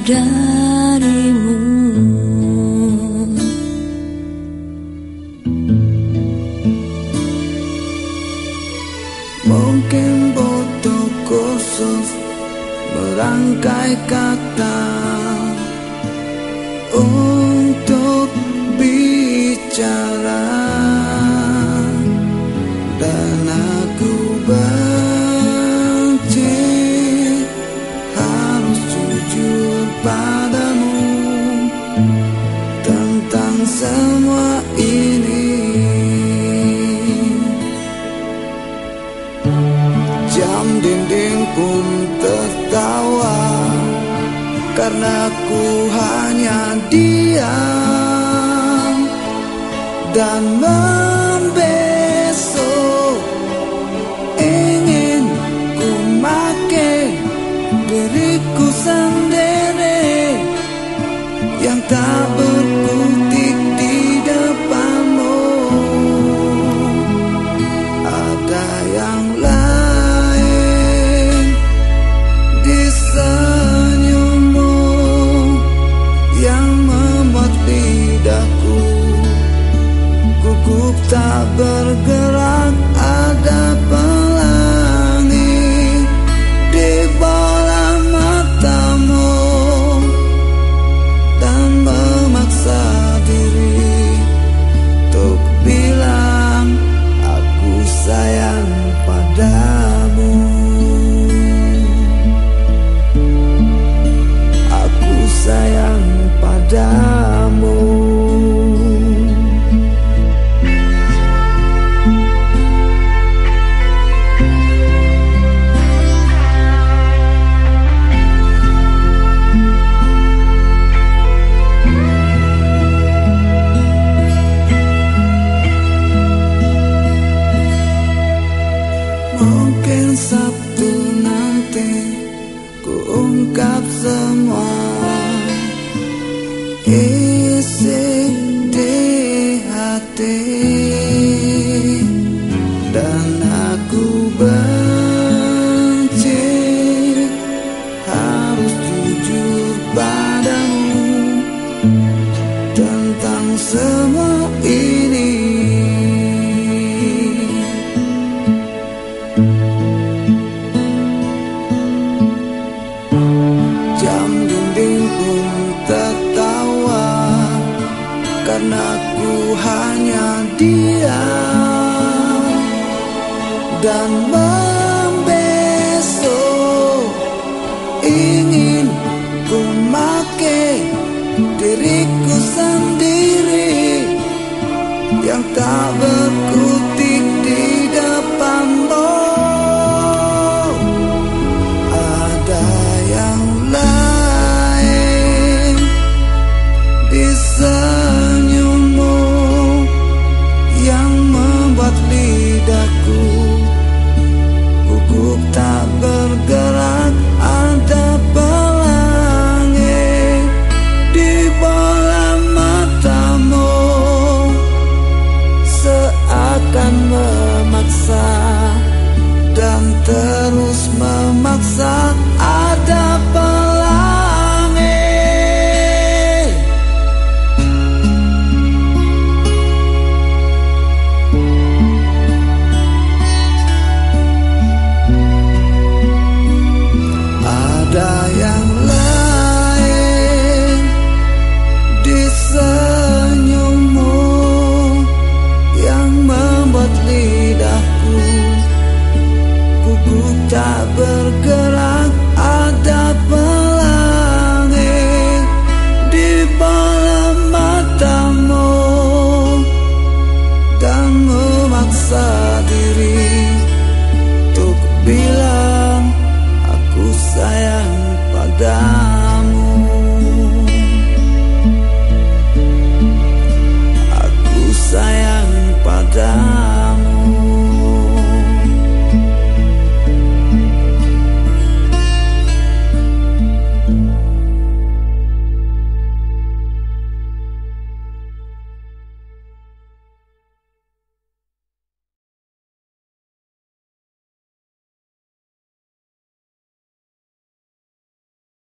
darimu. Mungkin butuh khusus merangkai kata untuk bicara. Dan semua ini. Jam dinding pun tertawa Karena ku hanya diam Dan membesok. Ingin ku make diriku sendiri Yang tak berkutik ungkap semua. Isi di hati Karena ku hanya diam Dan membesok. Ingin ku make diriku sendiri Yang tak berkutik di depanmu terus memaksa untuk